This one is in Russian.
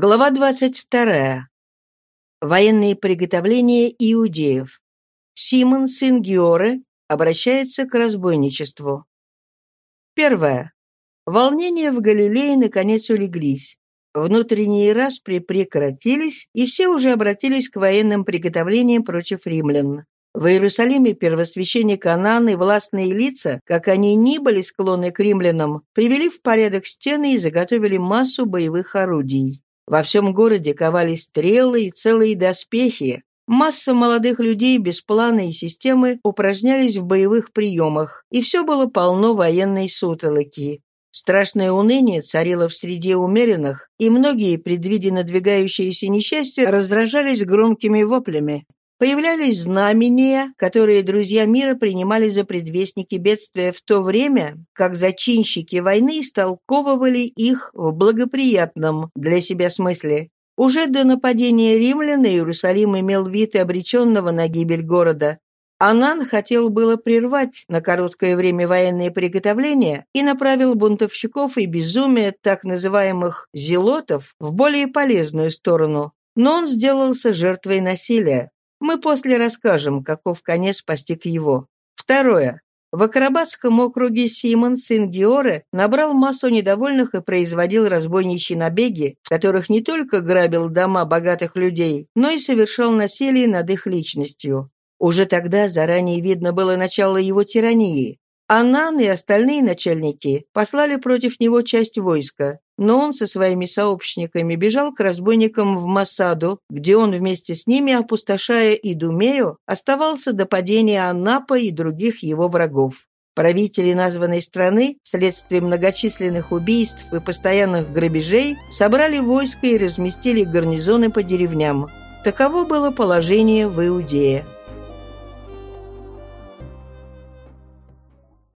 Глава 22. Военные приготовления иудеев. Симон, сын Георы, обращается к разбойничеству. Первое. Волнения в Галилее наконец улеглись. Внутренние распри прекратились, и все уже обратились к военным приготовлениям против римлян. В Иерусалиме первосвященник Анан и властные лица, как они ни были склонны к римлянам, привели в порядок стены и заготовили массу боевых орудий. Во всем городе ковались стрелы и целые доспехи. Масса молодых людей без плана и системы упражнялись в боевых приемах, и все было полно военной сутолоки. Страшное уныние царило в среде умеренных, и многие, предвидя надвигающееся несчастье, раздражались громкими воплями. Появлялись знамения, которые друзья мира принимали за предвестники бедствия в то время, как зачинщики войны истолковывали их в благоприятном для себя смысле. Уже до нападения римлян Иерусалим имел вид обреченного на гибель города. Анан хотел было прервать на короткое время военные приготовления и направил бунтовщиков и безумие так называемых «зелотов» в более полезную сторону. Но он сделался жертвой насилия. Мы после расскажем, каков конец постиг его. Второе. В Акробатском округе Симон, сын Георы, набрал массу недовольных и производил разбойничьи набеги, в которых не только грабил дома богатых людей, но и совершал насилие над их личностью. Уже тогда заранее видно было начало его тирании. Анан и остальные начальники послали против него часть войска, но он со своими сообщниками бежал к разбойникам в Масаду, где он вместе с ними, опустошая Идумею, оставался до падения Анапа и других его врагов. Правители названной страны, вследствие многочисленных убийств и постоянных грабежей, собрали войско и разместили гарнизоны по деревням. Таково было положение в Иудее.